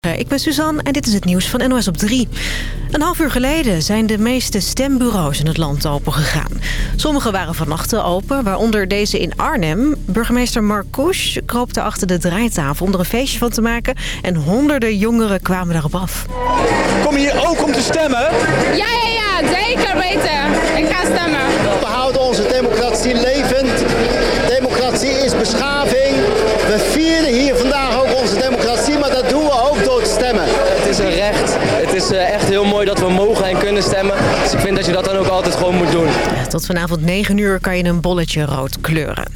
Ik ben Suzanne en dit is het nieuws van NOS op 3. Een half uur geleden zijn de meeste stembureaus in het land opengegaan. Sommige waren vannacht open, waaronder deze in Arnhem. Burgemeester Marcouch kroop achter de draaitafel om er een feestje van te maken... en honderden jongeren kwamen daarop af. Kom je hier ook om te stemmen? Ja, ja, ja, zeker weten. Ik ga stemmen. We houden onze democratie levend. Democratie is beschaving. We vieren hier vandaag ook onze democratie, maar dat doen we ook. Recht. Het is eh, echt heel mooi dat we mogen en kunnen stemmen. Dus ik vind dat je dat dan ook altijd gewoon moet doen. Tot vanavond 9 uur kan je een bolletje rood kleuren.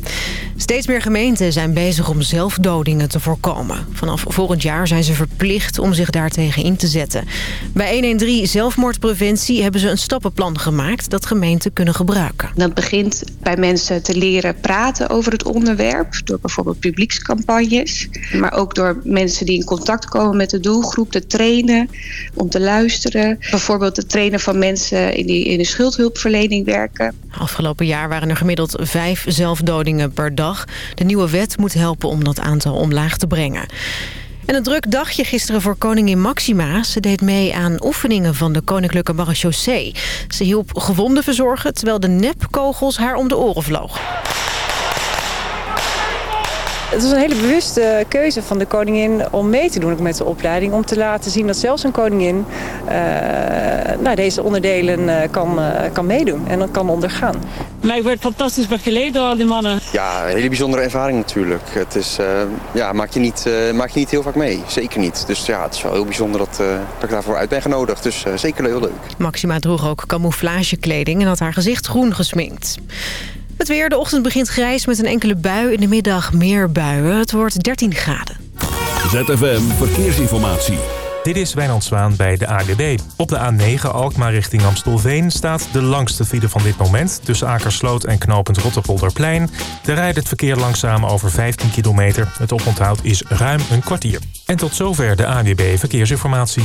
Steeds meer gemeenten zijn bezig om zelfdodingen te voorkomen. Vanaf volgend jaar zijn ze verplicht om zich daartegen in te zetten. Bij 113 Zelfmoordpreventie hebben ze een stappenplan gemaakt... dat gemeenten kunnen gebruiken. Dat begint bij mensen te leren praten over het onderwerp... door bijvoorbeeld publiekscampagnes. Maar ook door mensen die in contact komen met de doelgroep te trainen... om te luisteren. Bijvoorbeeld te trainen van mensen in, die in de schuldhulpverlening werken. Afgelopen jaar waren er gemiddeld vijf zelfdodingen per dag. De nieuwe wet moet helpen om dat aantal omlaag te brengen. En een druk dagje gisteren voor koningin Maxima. Ze deed mee aan oefeningen van de Koninklijke Marechaussee. Ze hielp gewonden verzorgen terwijl de nepkogels haar om de oren vlogen. Het was een hele bewuste keuze van de koningin om mee te doen met de opleiding. Om te laten zien dat zelfs een koningin uh, nou, deze onderdelen uh, kan, uh, kan meedoen en kan ondergaan. Maar ik werd fantastisch begeleid door al die mannen. Ja, een hele bijzondere ervaring natuurlijk. Het is, ja, maak, je niet, maak je niet heel vaak mee. Zeker niet. Dus ja, het is wel heel bijzonder dat, dat ik daarvoor uit ben genodigd. Dus zeker heel leuk. Maxima droeg ook camouflagekleding en had haar gezicht groen gesminkt. Het weer, de ochtend begint grijs met een enkele bui. In de middag meer buien. Het wordt 13 graden. ZFM Verkeersinformatie. Dit is Wijnand Zwaan bij de ADB. Op de A9 Alkmaar richting Amstelveen staat de langste file van dit moment... tussen Akersloot en knooppunt Rotterpolderplein. Daar rijdt het verkeer langzaam over 15 kilometer. Het oponthoud is ruim een kwartier. En tot zover de ADB Verkeersinformatie.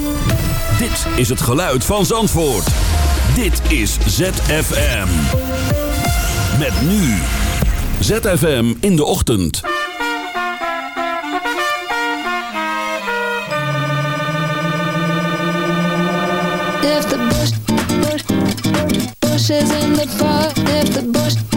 Dit is het geluid van Zandvoort. Dit is ZFM. Met nu. ZFM in de ochtend. If the bush, bush, bush is in the park, if the bush,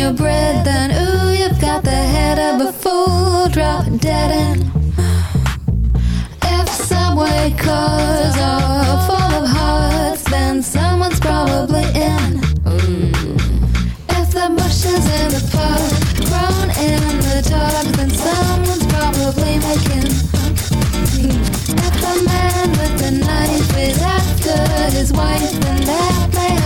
your bread, then ooh, you've got the head of a fool, drop dead end. If subway cars are full of hearts, then someone's probably in. Mm. If the bushes in the park grown in the dark, then someone's probably making. Mm. If the man with the knife is after his wife, then that may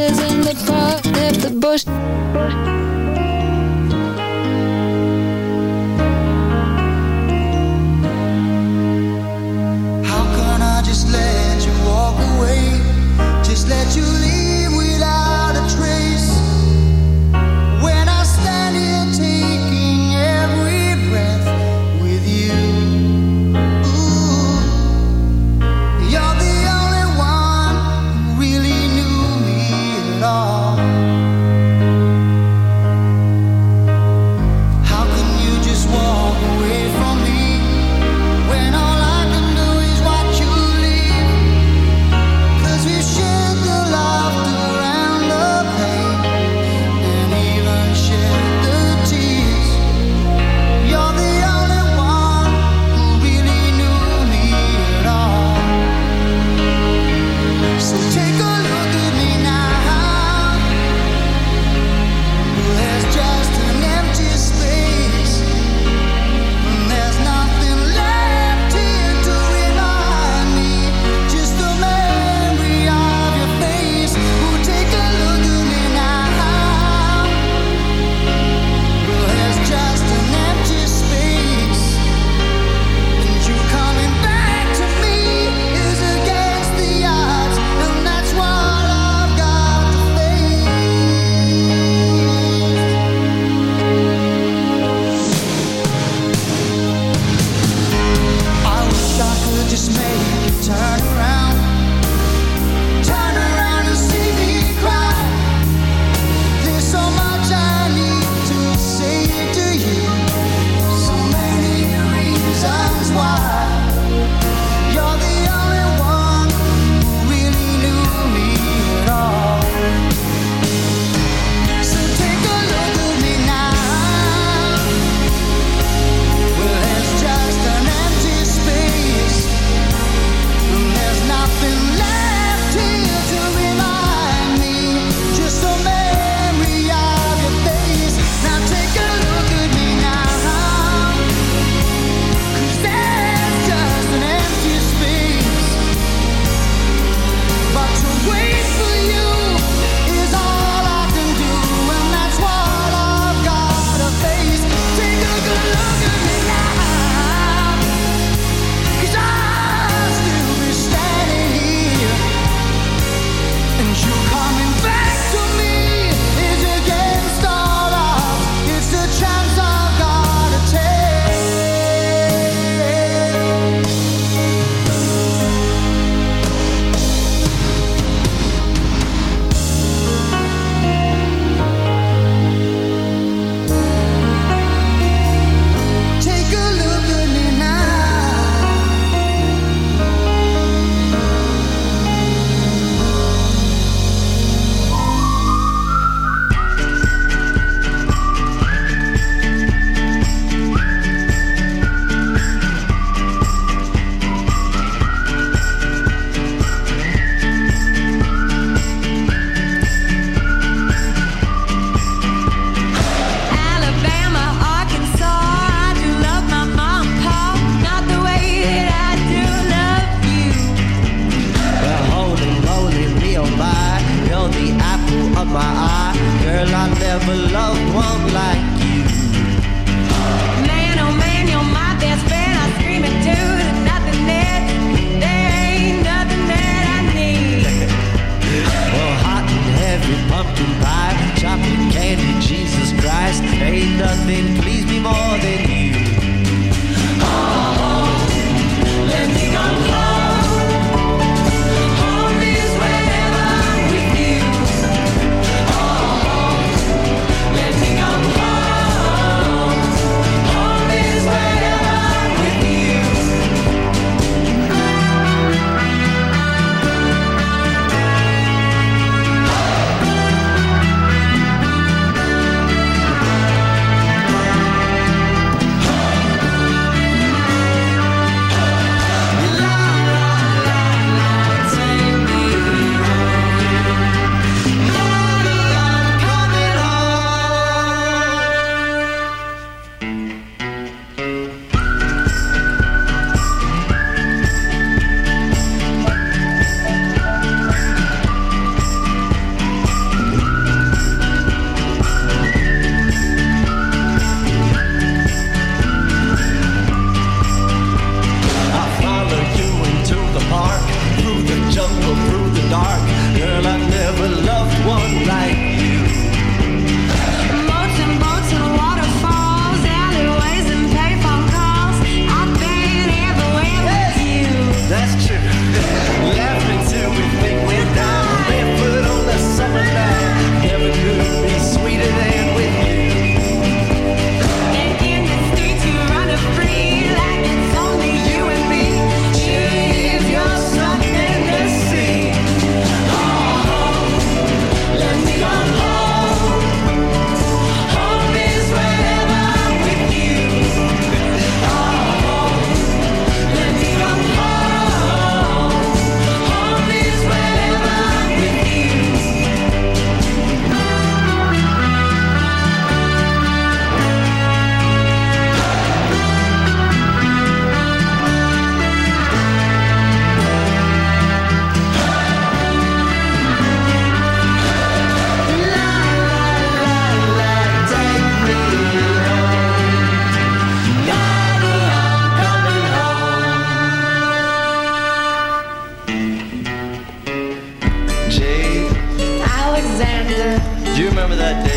bushes in the park, left the bush. bush.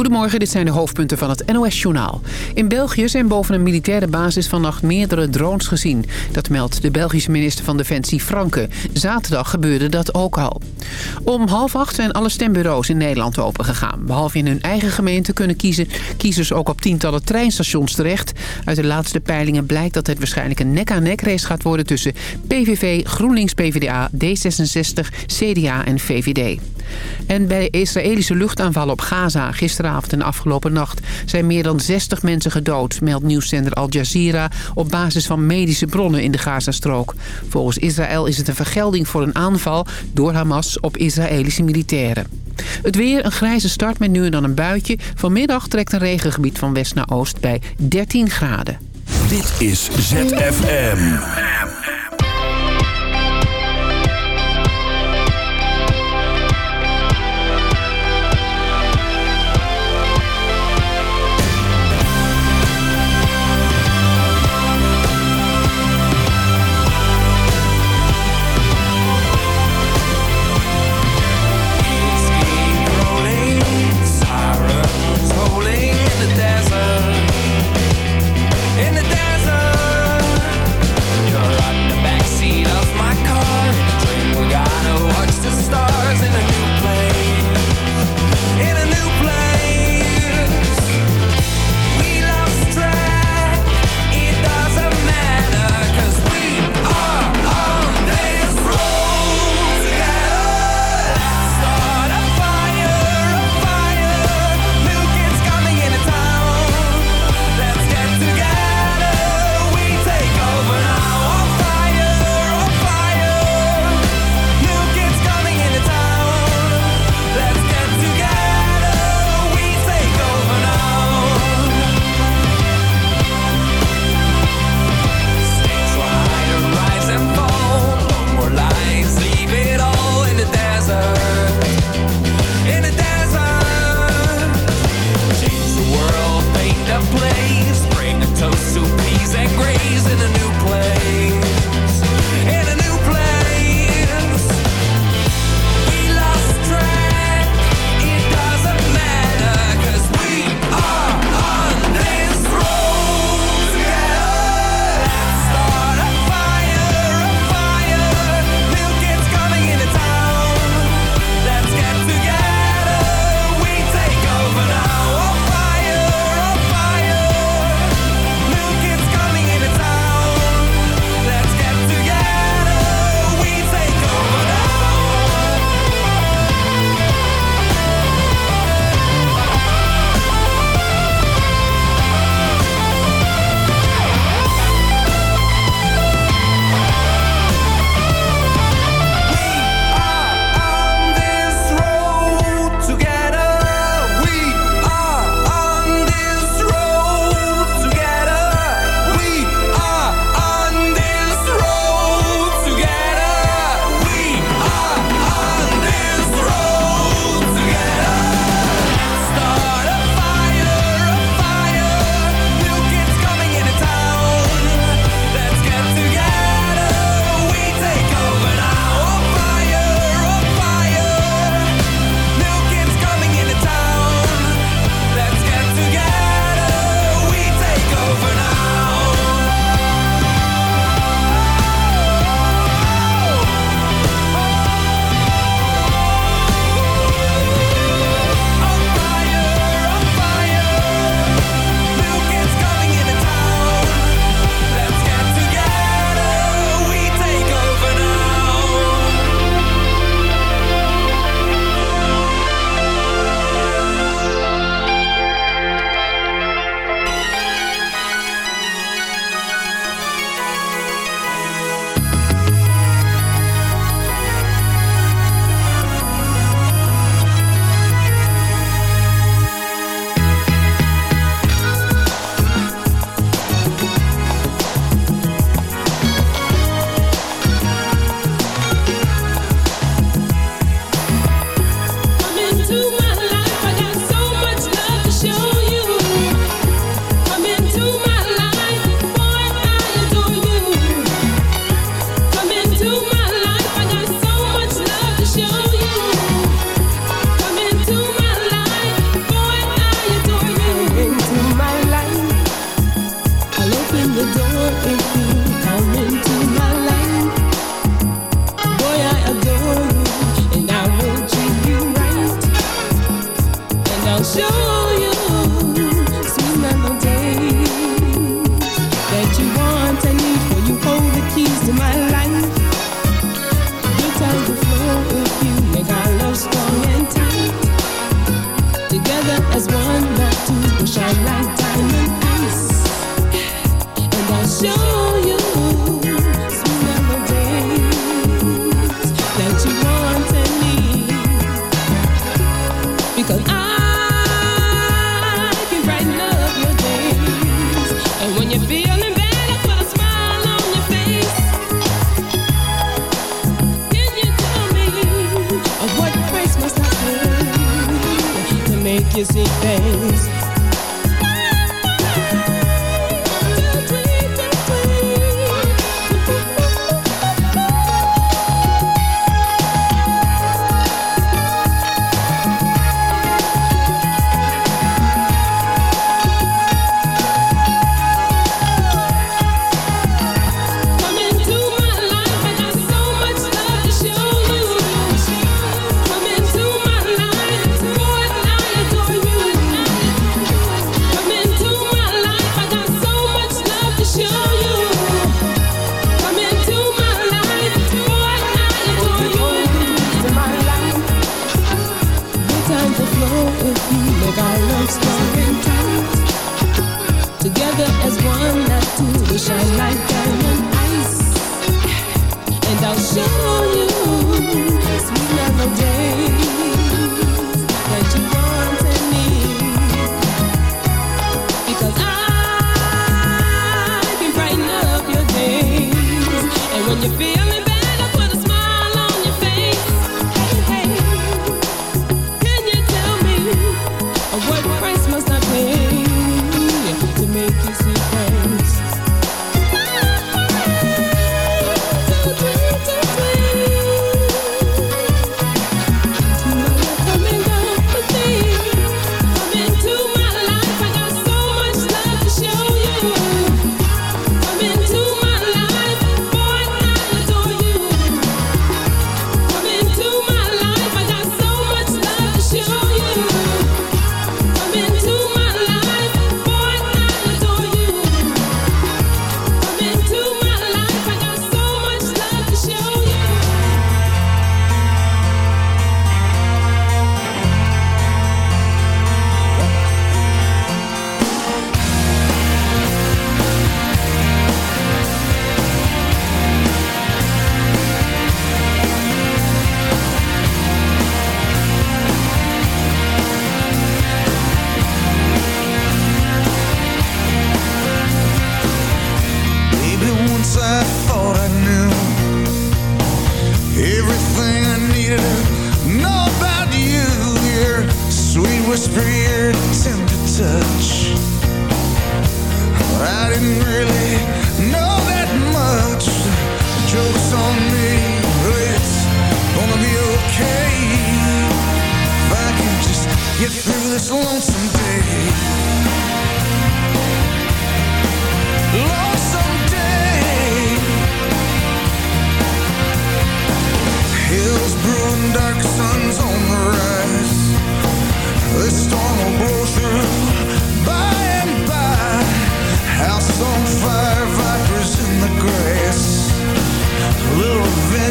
Goedemorgen, dit zijn de hoofdpunten van het NOS-journaal. In België zijn boven een militaire basis vannacht meerdere drones gezien. Dat meldt de Belgische minister van Defensie Franke. Zaterdag gebeurde dat ook al. Om half acht zijn alle stembureaus in Nederland opengegaan. Behalve in hun eigen gemeente kunnen kiezen, kiezers ook op tientallen treinstations terecht. Uit de laatste peilingen blijkt dat het waarschijnlijk een nek-aan-nek race gaat worden... tussen PVV, GroenLinks, PvdA, D66, CDA en VVD. En bij Israëlische luchtaanvallen op Gaza gisteravond en afgelopen nacht... zijn meer dan 60 mensen gedood, meldt nieuwszender Al Jazeera... op basis van medische bronnen in de Gazastrook. Volgens Israël is het een vergelding voor een aanval door Hamas op Israëlische militairen. Het weer, een grijze start met nu en dan een buitje. Vanmiddag trekt een regengebied van west naar oost bij 13 graden. Dit is ZFM.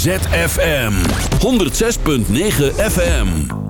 ZFM 106.9 FM.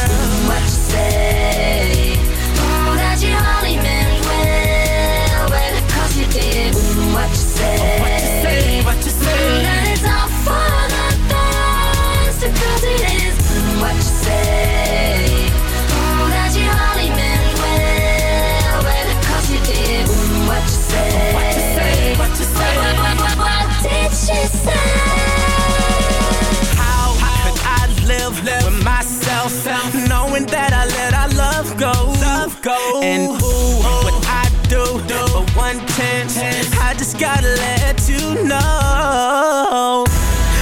And ooh, what I do for one chance, I just gotta let you know.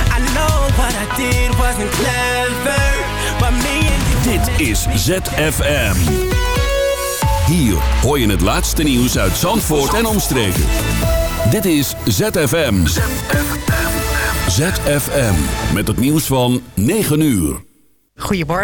I know what I did wasn't clever, but me and you. Dit is ZFM. Hier hoor je het laatste nieuws uit Zandvoort en omstreken. Dit is ZFM. ZFM. Met het nieuws van 9 uur. Goedemorgen.